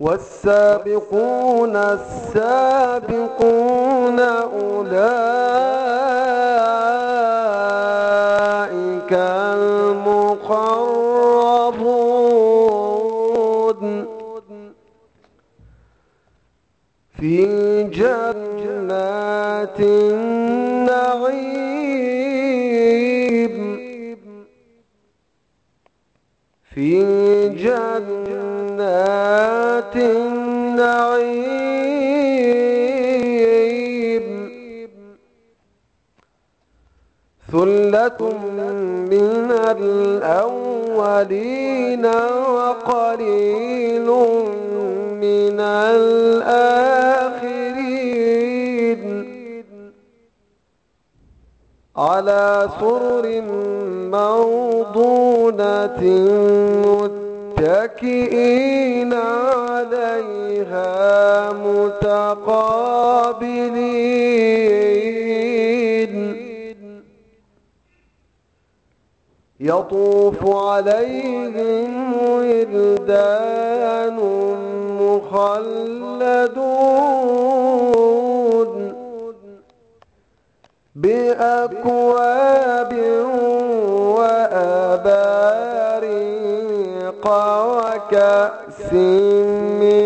والسابقون السابقون أولئك المقربون في جنات النعيم في جنات النعيم. ثلة من الأولين وقليل من الآخرين. على سرر موضونة متكئين متقابلين. يطوف عليهم ولدان مخلدون بأكواب وأباريق وكأس من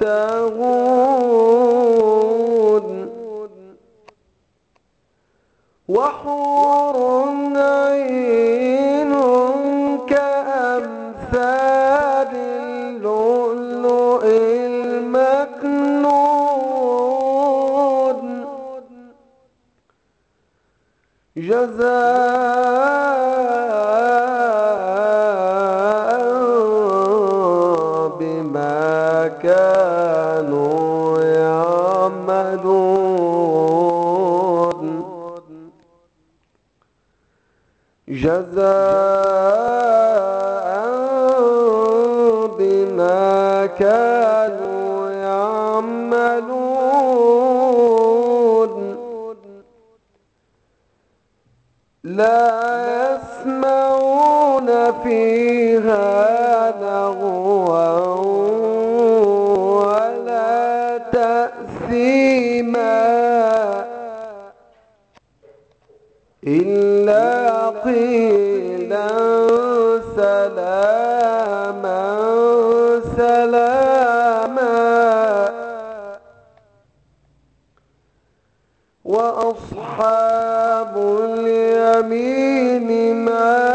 يشتهون وحور عين كأمثال اللؤلؤ المكنون. جزاء جزاء بما كانوا يعملون. لا يسمعون فيها إلا قيلا سلاما سلاما وأصحاب اليمين ما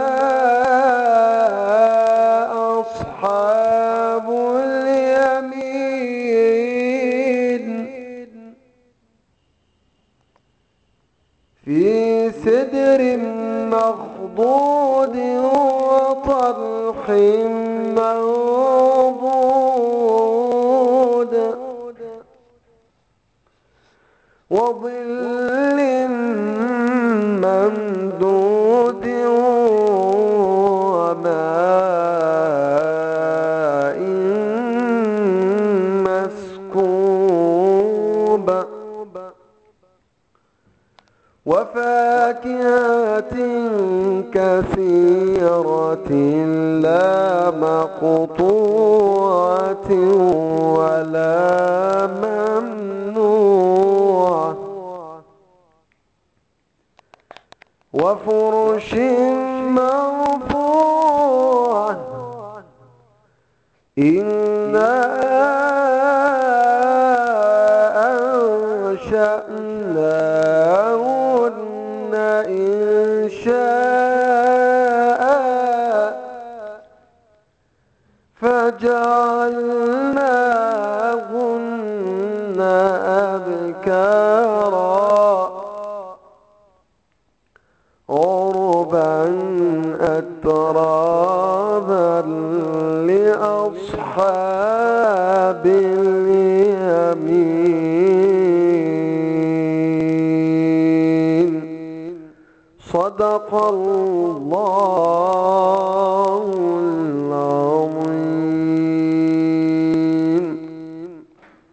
في سدر مخضود وطلح منضود وظل ممدود وماء وفاكهة كثيرة لا مقطوعة ولا ممنوعة. وفرش مرفوعة. إنا إن شاء فجعلناهن أبكارا عربا أترابا لأصحاب اليمين صدق الله العظيم